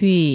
去